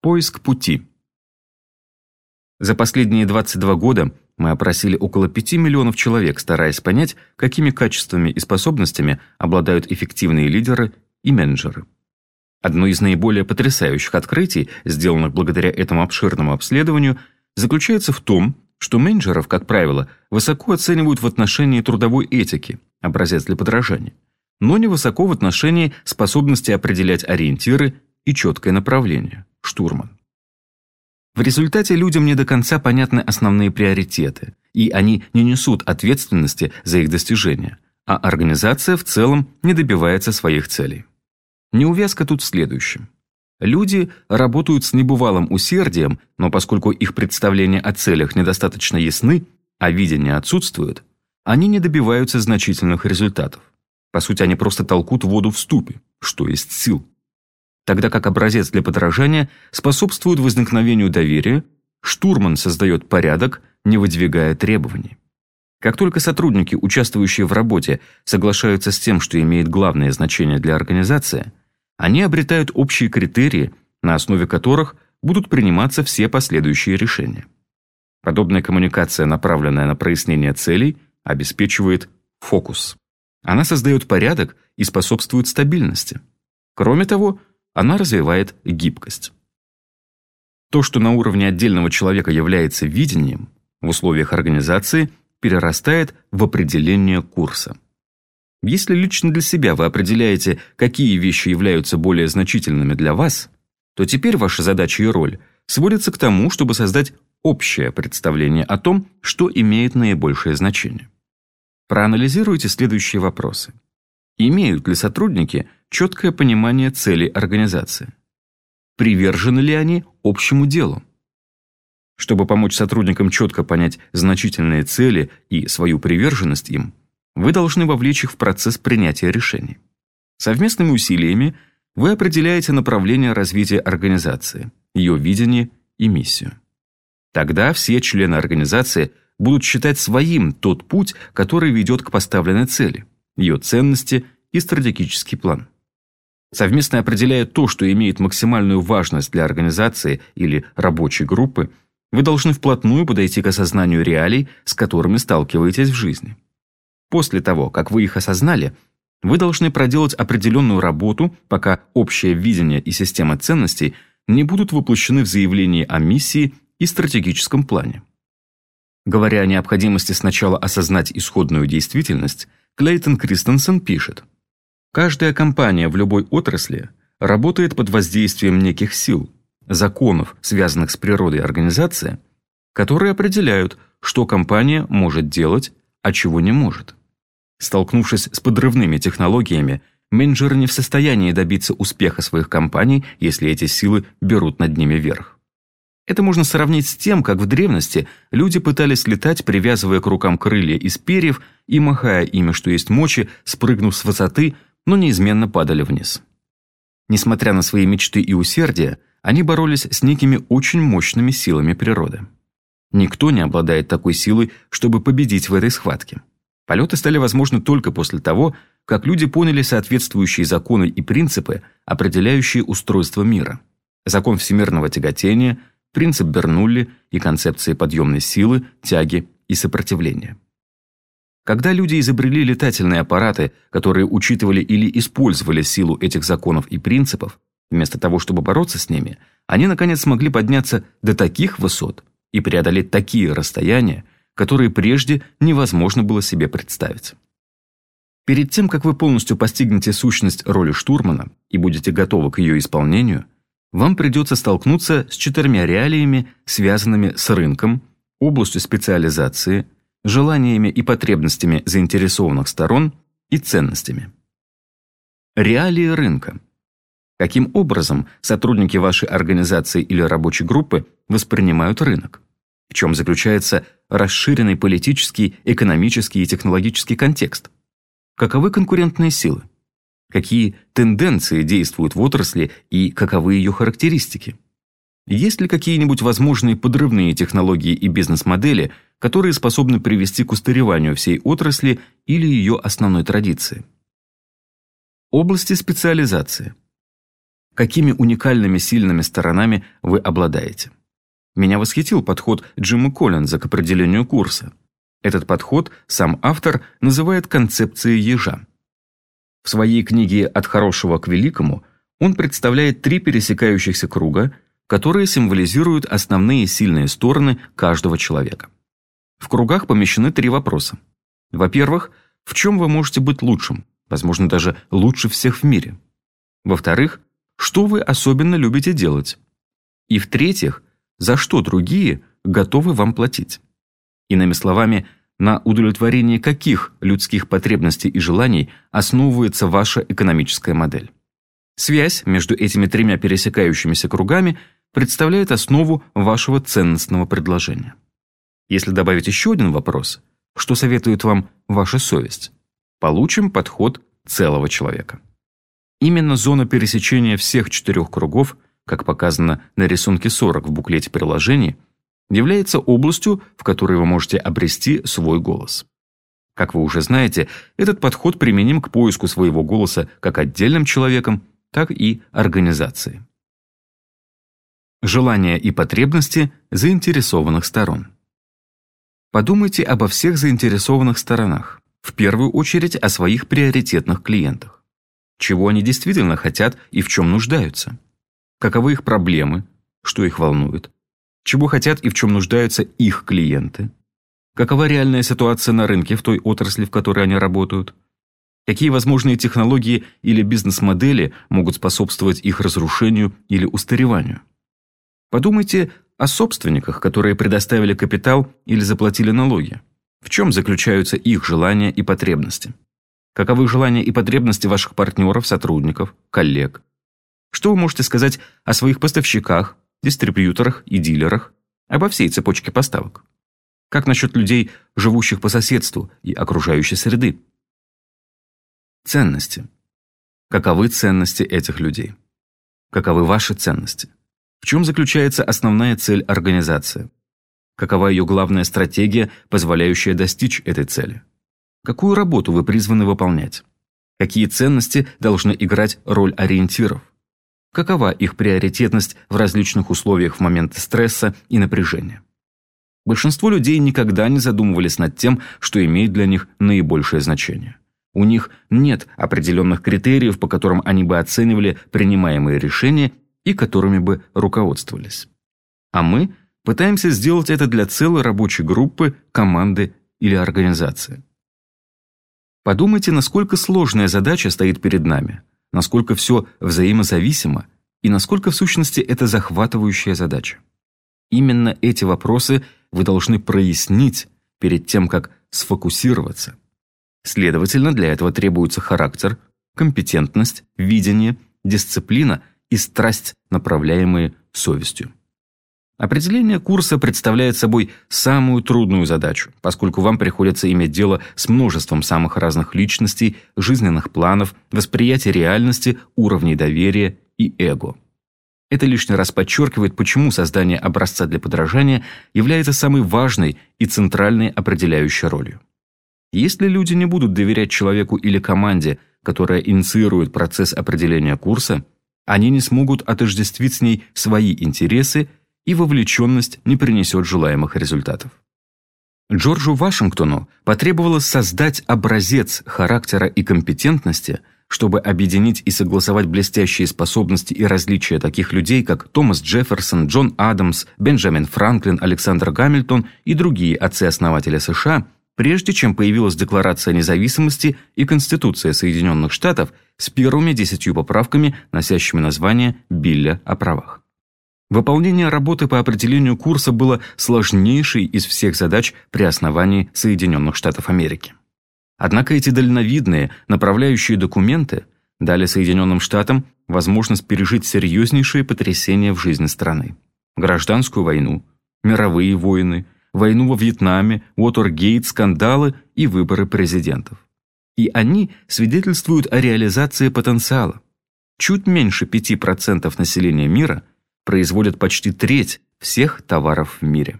Поиск пути. За последние 22 года мы опросили около 5 миллионов человек, стараясь понять, какими качествами и способностями обладают эффективные лидеры и менеджеры. Одно из наиболее потрясающих открытий, сделанных благодаря этому обширному обследованию, заключается в том, что менеджеров, как правило, высоко оценивают в отношении трудовой этики, образец для подражания, но невысоко в отношении способности определять ориентиры и четкое направление, штурман. В результате людям не до конца понятны основные приоритеты, и они не несут ответственности за их достижения, а организация в целом не добивается своих целей. Неувязка тут в следующем. Люди работают с небывалым усердием, но поскольку их представления о целях недостаточно ясны, а видение отсутствует, они не добиваются значительных результатов. По сути, они просто толкут воду в ступе, что есть сил. Тогда как образец для подражания способствует возникновению доверия, штурман создает порядок, не выдвигая требований. Как только сотрудники, участвующие в работе, соглашаются с тем, что имеет главное значение для организации, они обретают общие критерии, на основе которых будут приниматься все последующие решения. Подобная коммуникация, направленная на прояснение целей, обеспечивает фокус. Она создает порядок и способствует стабильности. Кроме того, она развивает гибкость. То, что на уровне отдельного человека является видением, в условиях организации перерастает в определение курса. Если лично для себя вы определяете, какие вещи являются более значительными для вас, то теперь ваша задача и роль сводится к тому, чтобы создать общее представление о том, что имеет наибольшее значение. Проанализируйте следующие вопросы. Имеют ли сотрудники четкое понимание целей организации? Привержены ли они общему делу? Чтобы помочь сотрудникам четко понять значительные цели и свою приверженность им, вы должны вовлечь их в процесс принятия решений. Совместными усилиями вы определяете направление развития организации, ее видение и миссию. Тогда все члены организации будут считать своим тот путь, который ведет к поставленной цели, ее ценности и стратегический план. Совместно определяя то, что имеет максимальную важность для организации или рабочей группы, вы должны вплотную подойти к осознанию реалий, с которыми сталкиваетесь в жизни. После того, как вы их осознали, вы должны проделать определенную работу, пока общее видение и система ценностей не будут воплощены в заявлении о миссии и стратегическом плане. Говоря о необходимости сначала осознать исходную действительность, Клейтон Кристенсен пишет, «Каждая компания в любой отрасли работает под воздействием неких сил, законов, связанных с природой организации, которые определяют, что компания может делать, а чего не может. Столкнувшись с подрывными технологиями, менеджеры не в состоянии добиться успеха своих компаний, если эти силы берут над ними верх. Это можно сравнить с тем, как в древности люди пытались летать, привязывая к рукам крылья из перьев и, махая ими, что есть мочи, спрыгнув с высоты, но неизменно падали вниз. Несмотря на свои мечты и усердие, они боролись с некими очень мощными силами природы. Никто не обладает такой силой, чтобы победить в этой схватке. Полеты стали возможны только после того, как люди поняли соответствующие законы и принципы, определяющие устройство мира. Закон всемирного тяготения, принцип Бернулли и концепции подъемной силы, тяги и сопротивления. Когда люди изобрели летательные аппараты, которые учитывали или использовали силу этих законов и принципов, вместо того, чтобы бороться с ними, они наконец смогли подняться до таких высот и преодолеть такие расстояния, которые прежде невозможно было себе представить. Перед тем, как вы полностью постигнете сущность роли штурмана и будете готовы к ее исполнению, вам придется столкнуться с четырьмя реалиями, связанными с рынком, областью специализации, желаниями и потребностями заинтересованных сторон и ценностями. Реалии рынка. Каким образом сотрудники вашей организации или рабочей группы воспринимают рынок? В чем заключается расширенный политический, экономический и технологический контекст? Каковы конкурентные силы? Какие тенденции действуют в отрасли и каковы ее характеристики? Есть ли какие-нибудь возможные подрывные технологии и бизнес-модели, которые способны привести к устареванию всей отрасли или ее основной традиции? Области специализации. какими уникальными сильными сторонами вы обладаете. Меня восхитил подход Джима Коллинза к определению курса. Этот подход сам автор называет концепцией ежа. В своей книге «От хорошего к великому» он представляет три пересекающихся круга, которые символизируют основные сильные стороны каждого человека. В кругах помещены три вопроса. Во-первых, в чем вы можете быть лучшим, возможно, даже лучше всех в мире. Во-вторых, что вы особенно любите делать. И в-третьих, за что другие готовы вам платить. Иными словами, на удовлетворении каких людских потребностей и желаний основывается ваша экономическая модель. Связь между этими тремя пересекающимися кругами представляет основу вашего ценностного предложения. Если добавить еще один вопрос, что советует вам ваша совесть, получим подход целого человека. Именно зона пересечения всех четырех кругов, как показано на рисунке 40 в буклете приложений, является областью, в которой вы можете обрести свой голос. Как вы уже знаете, этот подход применим к поиску своего голоса как отдельным человеком, так и организацией. Желания и потребности заинтересованных сторон. Подумайте обо всех заинтересованных сторонах, в первую очередь о своих приоритетных клиентах. Чего они действительно хотят и в чем нуждаются? Каковы их проблемы? Что их волнует? Чего хотят и в чем нуждаются их клиенты? Какова реальная ситуация на рынке в той отрасли, в которой они работают? Какие возможные технологии или бизнес-модели могут способствовать их разрушению или устареванию? Подумайте о собственниках, которые предоставили капитал или заплатили налоги. В чем заключаются их желания и потребности? Каковы желания и потребности ваших партнеров, сотрудников, коллег? Что вы можете сказать о своих поставщиках, дистрибьюторах и дилерах, обо всей цепочке поставок? Как насчет людей, живущих по соседству и окружающей среды? Ценности. Каковы ценности этих людей? Каковы ваши ценности? В чем заключается основная цель организации? Какова ее главная стратегия, позволяющая достичь этой цели? Какую работу вы призваны выполнять? Какие ценности должны играть роль ориентиров? Какова их приоритетность в различных условиях в моменты стресса и напряжения? Большинство людей никогда не задумывались над тем, что имеет для них наибольшее значение. У них нет определенных критериев, по которым они бы оценивали принимаемые решения и которыми бы руководствовались. А мы пытаемся сделать это для целой рабочей группы, команды или организации. Подумайте, насколько сложная задача стоит перед нами, насколько все взаимозависимо и насколько в сущности это захватывающая задача. Именно эти вопросы вы должны прояснить перед тем, как сфокусироваться. Следовательно, для этого требуется характер, компетентность, видение, дисциплина и страсть, направляемые совестью. Определение курса представляет собой самую трудную задачу, поскольку вам приходится иметь дело с множеством самых разных личностей, жизненных планов, восприятия реальности, уровней доверия и эго. Это лишний раз подчеркивает, почему создание образца для подражания является самой важной и центральной определяющей ролью. Если люди не будут доверять человеку или команде, которая инициирует процесс определения курса, они не смогут отождествить с ней свои интересы и вовлеченность не принесет желаемых результатов. Джорджу Вашингтону потребовалось создать образец характера и компетентности, чтобы объединить и согласовать блестящие способности и различия таких людей, как Томас Джефферсон, Джон Адамс, Бенджамин Франклин, Александр Гамильтон и другие отцы-основатели США, прежде чем появилась Декларация независимости и Конституция Соединенных Штатов с первыми десятью поправками, носящими название «Билля о правах». Выполнение работы по определению курса было сложнейшей из всех задач при основании Соединенных Штатов Америки. Однако эти дальновидные, направляющие документы дали Соединенным Штатам возможность пережить серьезнейшие потрясения в жизни страны. Гражданскую войну, мировые войны, войну во Вьетнаме, Уотергейт, скандалы и выборы президентов. И они свидетельствуют о реализации потенциала. Чуть меньше 5% населения мира – производят почти треть всех товаров в мире.